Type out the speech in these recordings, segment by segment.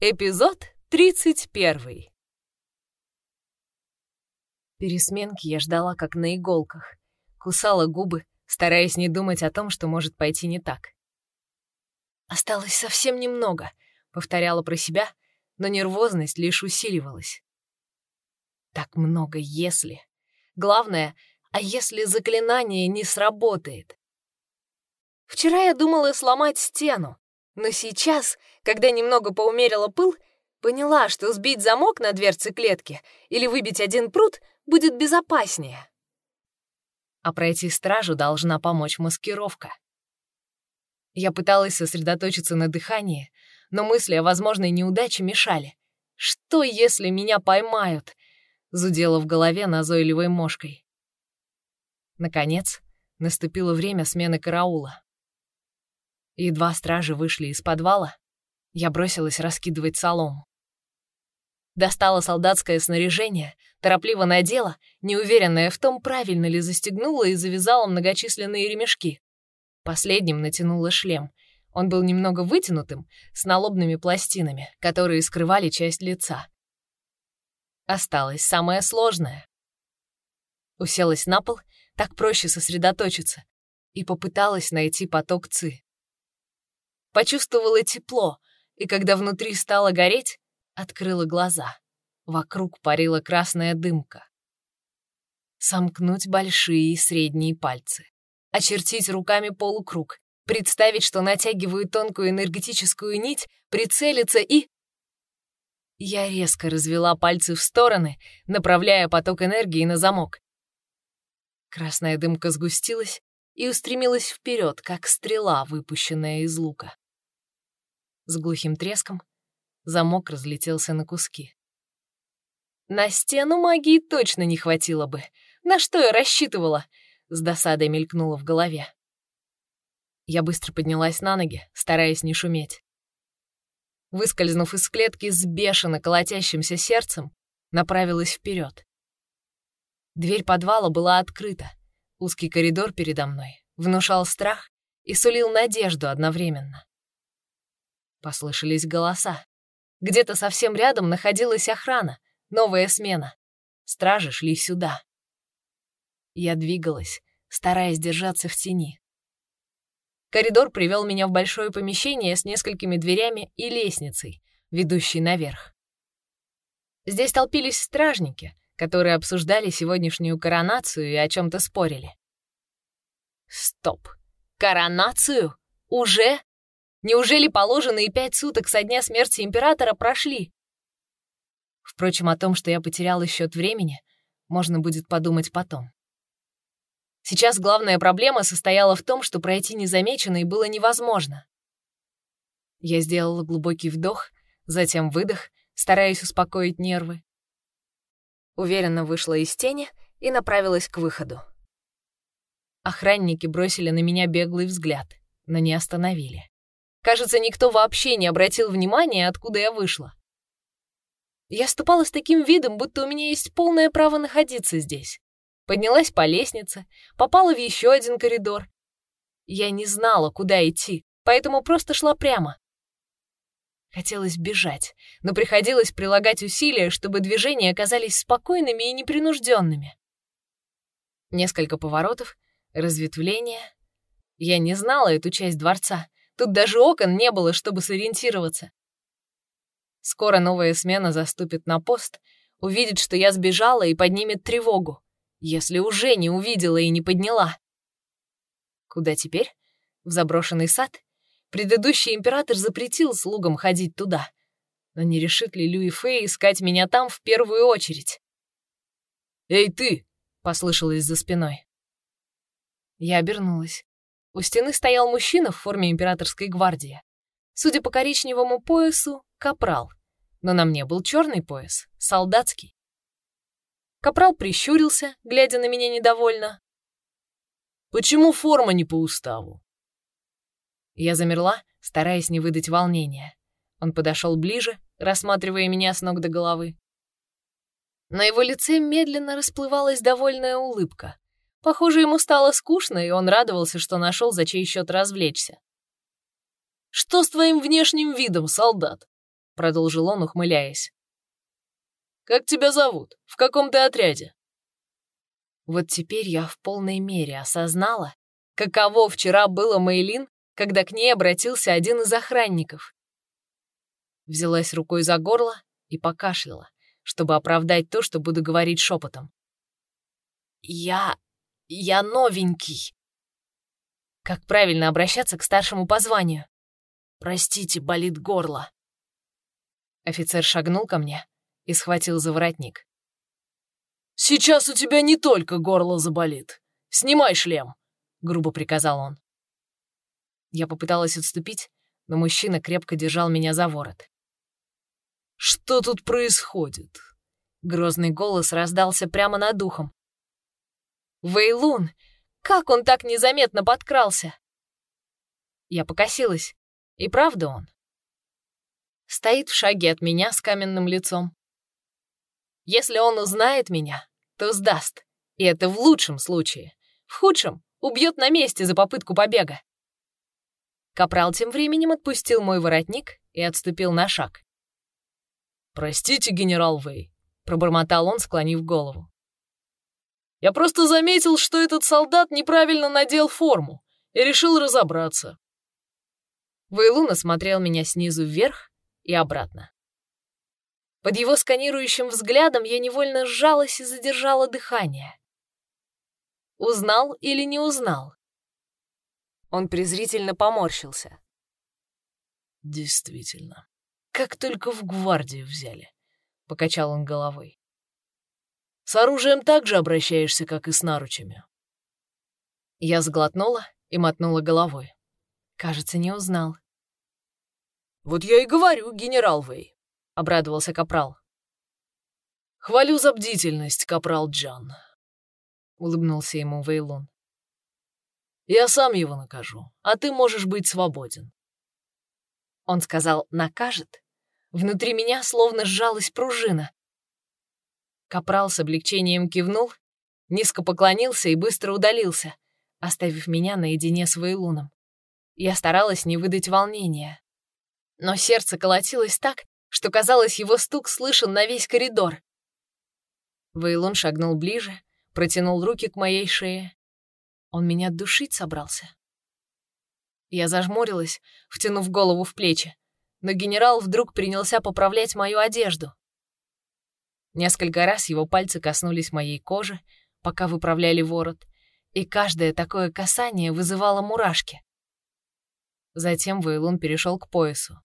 Эпизод 31. Пересменки я ждала как на иголках. Кусала губы, стараясь не думать о том, что может пойти не так. «Осталось совсем немного», — повторяла про себя, но нервозность лишь усиливалась. Так много «если». Главное, а если заклинание не сработает? Вчера я думала сломать стену, но сейчас, когда немного поумерила пыл, поняла, что сбить замок на дверце клетки или выбить один пруд будет безопаснее. А пройти стражу должна помочь маскировка. Я пыталась сосредоточиться на дыхании, но мысли о возможной неудаче мешали. Что, если меня поймают? Зудела в голове назойливой мошкой. Наконец, наступило время смены караула. Едва стражи вышли из подвала, я бросилась раскидывать солому. Достала солдатское снаряжение, торопливо надела, неуверенная в том, правильно ли застегнула и завязала многочисленные ремешки. Последним натянула шлем. Он был немного вытянутым, с налобными пластинами, которые скрывали часть лица. Осталось самое сложное. Уселась на пол, так проще сосредоточиться, и попыталась найти поток ци. Почувствовала тепло, и когда внутри стало гореть, открыла глаза. Вокруг парила красная дымка. Сомкнуть большие и средние пальцы. Очертить руками полукруг. Представить, что натягиваю тонкую энергетическую нить, прицелиться и... Я резко развела пальцы в стороны, направляя поток энергии на замок. Красная дымка сгустилась и устремилась вперед, как стрела, выпущенная из лука. С глухим треском замок разлетелся на куски. На стену магии точно не хватило бы. На что я рассчитывала? С досадой мелькнуло в голове. Я быстро поднялась на ноги, стараясь не шуметь. Выскользнув из клетки с бешено колотящимся сердцем, направилась вперед. Дверь подвала была открыта. Узкий коридор передо мной внушал страх и сулил надежду одновременно. Послышались голоса. Где-то совсем рядом находилась охрана, новая смена. Стражи шли сюда. Я двигалась, стараясь держаться в тени. Коридор привел меня в большое помещение с несколькими дверями и лестницей, ведущей наверх. Здесь толпились стражники, которые обсуждали сегодняшнюю коронацию и о чем-то спорили. Стоп. Коронацию? Уже? Неужели положенные пять суток со дня смерти императора прошли? Впрочем, о том, что я потеряла счет времени, можно будет подумать потом. Сейчас главная проблема состояла в том, что пройти незамеченной было невозможно. Я сделала глубокий вдох, затем выдох, стараясь успокоить нервы. Уверенно вышла из тени и направилась к выходу. Охранники бросили на меня беглый взгляд, но не остановили. Кажется, никто вообще не обратил внимания, откуда я вышла. Я ступала с таким видом, будто у меня есть полное право находиться здесь. Поднялась по лестнице, попала в еще один коридор. Я не знала, куда идти, поэтому просто шла прямо. Хотелось бежать, но приходилось прилагать усилия, чтобы движения оказались спокойными и непринужденными. Несколько поворотов, разветвления. Я не знала эту часть дворца, Тут даже окон не было, чтобы сориентироваться. Скоро новая смена заступит на пост, увидит, что я сбежала и поднимет тревогу, если уже не увидела и не подняла. Куда теперь? В заброшенный сад? Предыдущий император запретил слугам ходить туда. Но не решит ли Люи Фэй искать меня там в первую очередь? «Эй, ты!» — послышалось за спиной. Я обернулась. У стены стоял мужчина в форме императорской гвардии. Судя по коричневому поясу, капрал. Но на мне был черный пояс, солдатский. Капрал прищурился, глядя на меня недовольно. «Почему форма не по уставу?» Я замерла, стараясь не выдать волнения. Он подошел ближе, рассматривая меня с ног до головы. На его лице медленно расплывалась довольная улыбка. Похоже, ему стало скучно, и он радовался, что нашел за чей счет развлечься. «Что с твоим внешним видом, солдат? продолжил он, ухмыляясь. «Как тебя зовут? В каком ты отряде?» Вот теперь я в полной мере осознала, каково вчера было Мейлин, когда к ней обратился один из охранников. Взялась рукой за горло и покашляла, чтобы оправдать то, что буду говорить шепотом. «Я... я новенький». Как правильно обращаться к старшему по званию? «Простите, болит горло». Офицер шагнул ко мне и схватил за воротник. «Сейчас у тебя не только горло заболит. Снимай шлем», — грубо приказал он. Я попыталась отступить, но мужчина крепко держал меня за ворот. «Что тут происходит?» Грозный голос раздался прямо над ухом. «Вейлун! Как он так незаметно подкрался?» Я покосилась. И правда он. Стоит в шаге от меня с каменным лицом. Если он узнает меня, то сдаст. И это в лучшем случае. В худшем — убьет на месте за попытку побега. Капрал тем временем отпустил мой воротник и отступил на шаг. «Простите, генерал Вэй», — пробормотал он, склонив голову. «Я просто заметил, что этот солдат неправильно надел форму и решил разобраться». Вейлун осмотрел меня снизу вверх и обратно. Под его сканирующим взглядом я невольно сжалась и задержала дыхание. Узнал или не узнал? Он презрительно поморщился. «Действительно, как только в гвардию взяли», — покачал он головой. «С оружием так же обращаешься, как и с наручами». Я сглотнула и мотнула головой. Кажется, не узнал. «Вот я и говорю, генерал Вэй», — обрадовался Капрал. «Хвалю за бдительность, Капрал Джан», — улыбнулся ему Вейлун. Я сам его накажу, а ты можешь быть свободен. Он сказал «накажет». Внутри меня словно сжалась пружина. Капрал с облегчением кивнул, низко поклонился и быстро удалился, оставив меня наедине с Вейлуном. Я старалась не выдать волнения. Но сердце колотилось так, что, казалось, его стук слышен на весь коридор. Вейлун шагнул ближе, протянул руки к моей шее он меня душить собрался. Я зажмурилась, втянув голову в плечи, но генерал вдруг принялся поправлять мою одежду. Несколько раз его пальцы коснулись моей кожи, пока выправляли ворот, и каждое такое касание вызывало мурашки. Затем Вейлун перешел к поясу.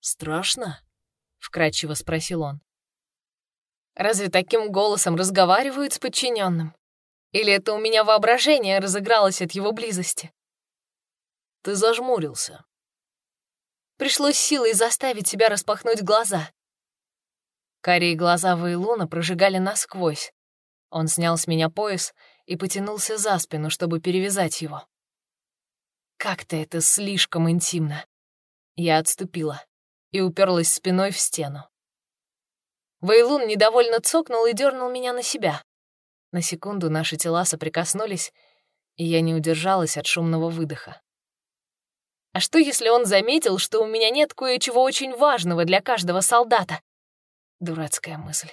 «Страшно?» — вкратчиво спросил он. «Разве таким голосом разговаривают с подчиненным? Или это у меня воображение разыгралось от его близости? Ты зажмурился. Пришлось силой заставить себя распахнуть глаза. Карие глаза Вейлуна прожигали насквозь. Он снял с меня пояс и потянулся за спину, чтобы перевязать его. Как-то это слишком интимно. Я отступила и уперлась спиной в стену. Вейлун недовольно цокнул и дернул меня на себя. На секунду наши тела соприкоснулись, и я не удержалась от шумного выдоха. А что, если он заметил, что у меня нет кое-чего очень важного для каждого солдата? Дурацкая мысль.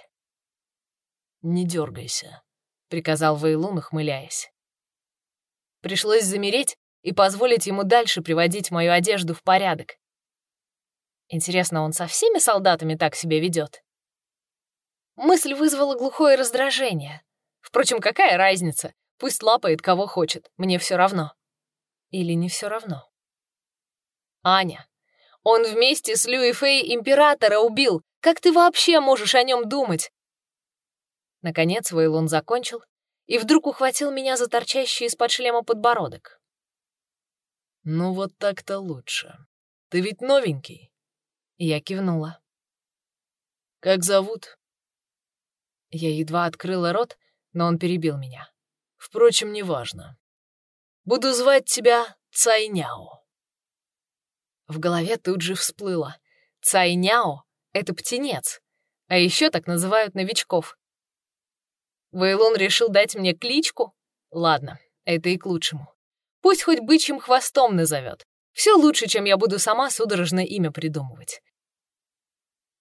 «Не дергайся», — приказал Вейлун, ухмыляясь. Пришлось замереть и позволить ему дальше приводить мою одежду в порядок. Интересно, он со всеми солдатами так себя ведет? Мысль вызвала глухое раздражение. Впрочем, какая разница? Пусть лапает кого хочет, мне все равно. Или не все равно? Аня, он вместе с Люи Фэй императора убил. Как ты вообще можешь о нем думать? Наконец Вейлон закончил и вдруг ухватил меня за торчащий из-под шлема подбородок. «Ну вот так-то лучше. Ты ведь новенький?» Я кивнула. «Как зовут?» Я едва открыла рот, но он перебил меня. «Впрочем, неважно. Буду звать тебя Цайняо». В голове тут же всплыло. Цайняо — это птенец, а еще так называют новичков. Вейлон решил дать мне кличку? Ладно, это и к лучшему. Пусть хоть бычьим хвостом назовет. Все лучше, чем я буду сама судорожное имя придумывать.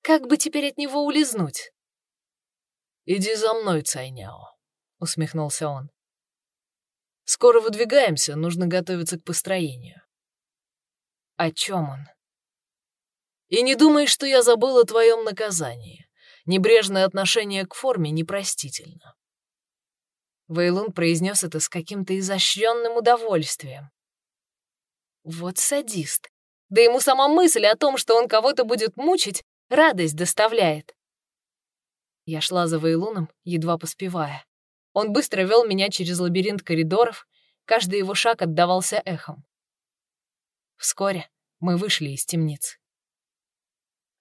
Как бы теперь от него улизнуть? «Иди за мной, Цайняо», — усмехнулся он. «Скоро выдвигаемся, нужно готовиться к построению». О чем он? «И не думай, что я забыл о твоем наказании. Небрежное отношение к форме непростительно». Вейлун произнес это с каким-то изощренным удовольствием. Вот садист. Да ему сама мысль о том, что он кого-то будет мучить, радость доставляет. Я шла за Вейлуном, едва поспевая. Он быстро вел меня через лабиринт коридоров, каждый его шаг отдавался эхом. Вскоре мы вышли из темниц.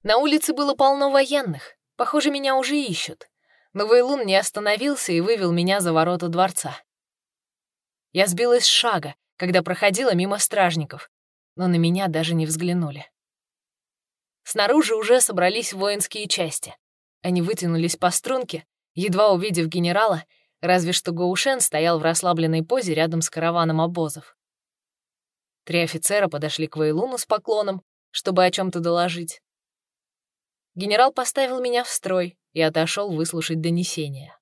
На улице было полно военных, похоже, меня уже ищут. Но Вейлун не остановился и вывел меня за ворота дворца. Я сбилась с шага, когда проходила мимо стражников, но на меня даже не взглянули. Снаружи уже собрались воинские части. Они вытянулись по струнке, едва увидев генерала, разве что Гоушен стоял в расслабленной позе рядом с караваном обозов. Три офицера подошли к Вейлуну с поклоном, чтобы о чем то доложить. Генерал поставил меня в строй и отошел выслушать донесение.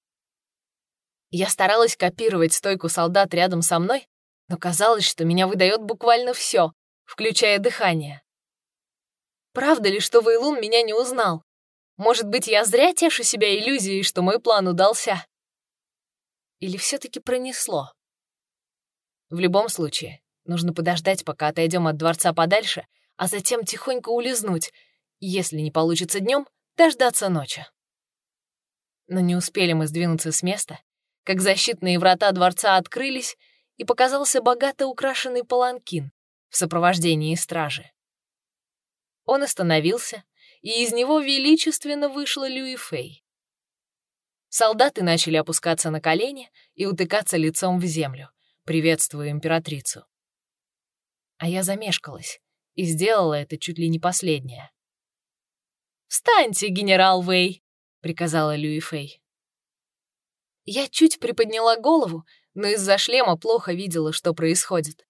Я старалась копировать стойку солдат рядом со мной, но казалось, что меня выдает буквально все, включая дыхание. Правда ли, что Вейлун меня не узнал? Может быть, я зря тешу себя иллюзией, что мой план удался? Или все-таки пронесло? В любом случае, нужно подождать, пока отойдем от дворца подальше, а затем тихонько улизнуть, если не получится днем, дождаться ночи. Но не успели мы сдвинуться с места, как защитные врата дворца открылись, и показался богато украшенный паланкин в сопровождении стражи. Он остановился, и из него величественно вышла Люи Фэй. Солдаты начали опускаться на колени и утыкаться лицом в землю, приветствуя императрицу. А я замешкалась и сделала это чуть ли не последнее. «Встаньте, генерал Вэй!» — приказала Люи Фэй. Я чуть приподняла голову но из-за шлема плохо видела, что происходит.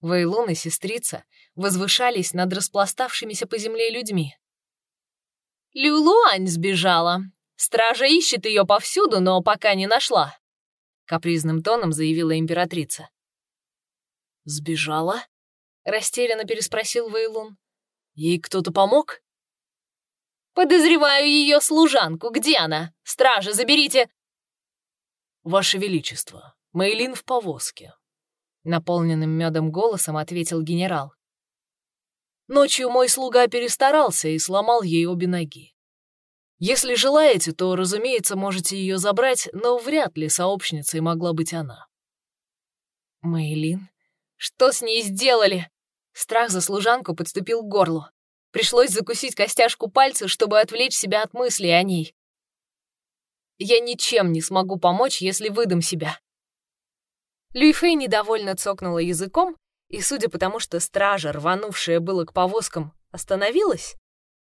Вейлун и сестрица возвышались над распластавшимися по земле людьми. «Люлуань сбежала. Стража ищет ее повсюду, но пока не нашла», — капризным тоном заявила императрица. «Сбежала?» — растерянно переспросил Вейлун. «Ей кто-то помог?» «Подозреваю ее служанку. Где она? Стража, заберите!» «Ваше Величество, Мейлин в повозке», — наполненным медом голосом ответил генерал. «Ночью мой слуга перестарался и сломал ей обе ноги. Если желаете, то, разумеется, можете ее забрать, но вряд ли сообщницей могла быть она». «Мейлин? Что с ней сделали?» Страх за служанку подступил к горлу. Пришлось закусить костяшку пальца, чтобы отвлечь себя от мыслей о ней. Я ничем не смогу помочь, если выдам себя». Люйфэй недовольно цокнула языком, и, судя по тому, что стража, рванувшая было к повозкам, остановилась,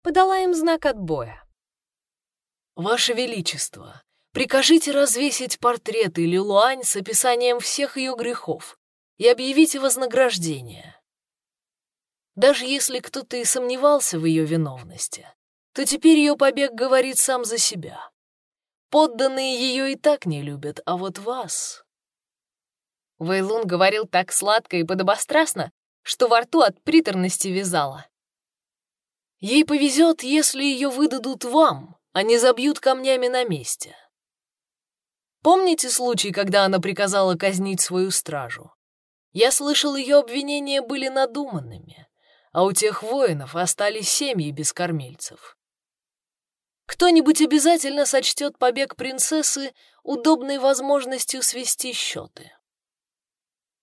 подала им знак отбоя. «Ваше Величество, прикажите развесить портреты Лилуань с описанием всех ее грехов и объявите вознаграждение. Даже если кто-то и сомневался в ее виновности, то теперь ее побег говорит сам за себя. Подданные ее и так не любят, а вот вас...» Вейлун говорил так сладко и подобострастно, что во рту от приторности вязало. «Ей повезет, если ее выдадут вам, не забьют камнями на месте. Помните случай, когда она приказала казнить свою стражу? Я слышал, ее обвинения были надуманными, а у тех воинов остались семьи без кормильцев. Кто-нибудь обязательно сочтет побег принцессы удобной возможностью свести счеты.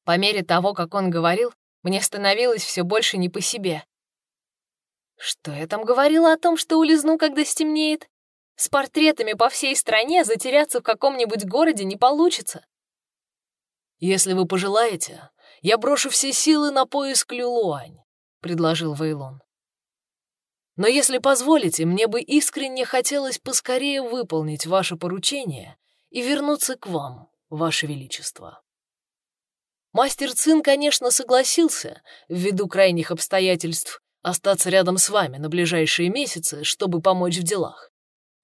По мере того, как он говорил, мне становилось все больше не по себе. Что я там говорила о том, что улизну, когда стемнеет? С портретами по всей стране затеряться в каком-нибудь городе не получится. «Если вы пожелаете, я брошу все силы на поиск Люлуань», — предложил Вейлон. Но если позволите, мне бы искренне хотелось поскорее выполнить ваше поручение и вернуться к вам, ваше величество. Мастер Цин, конечно, согласился, ввиду крайних обстоятельств, остаться рядом с вами на ближайшие месяцы, чтобы помочь в делах.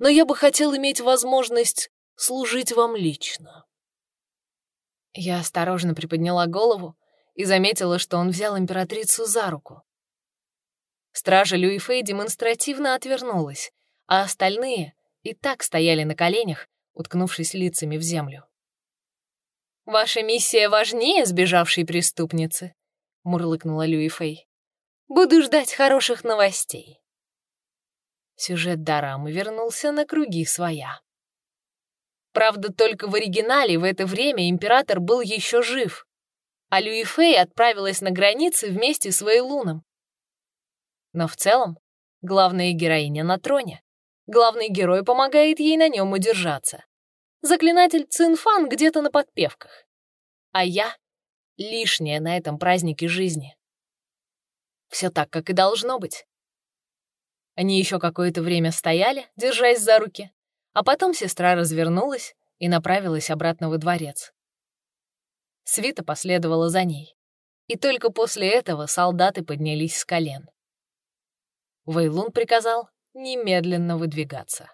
Но я бы хотел иметь возможность служить вам лично». Я осторожно приподняла голову и заметила, что он взял императрицу за руку. Стража Люи демонстративно отвернулась, а остальные и так стояли на коленях, уткнувшись лицами в землю. «Ваша миссия важнее сбежавшей преступницы», — мурлыкнула Люи Фэй. «Буду ждать хороших новостей». Сюжет Дорамы вернулся на круги своя. Правда, только в оригинале в это время император был еще жив, а Люи Фэй отправилась на границы вместе с Вейлуном. Но в целом главная героиня на троне. Главный герой помогает ей на нем удержаться. Заклинатель Цинфан где-то на подпевках. А я — лишняя на этом празднике жизни. Все так, как и должно быть. Они еще какое-то время стояли, держась за руки, а потом сестра развернулась и направилась обратно во дворец. Свита последовала за ней. И только после этого солдаты поднялись с колен. Вейлун приказал немедленно выдвигаться.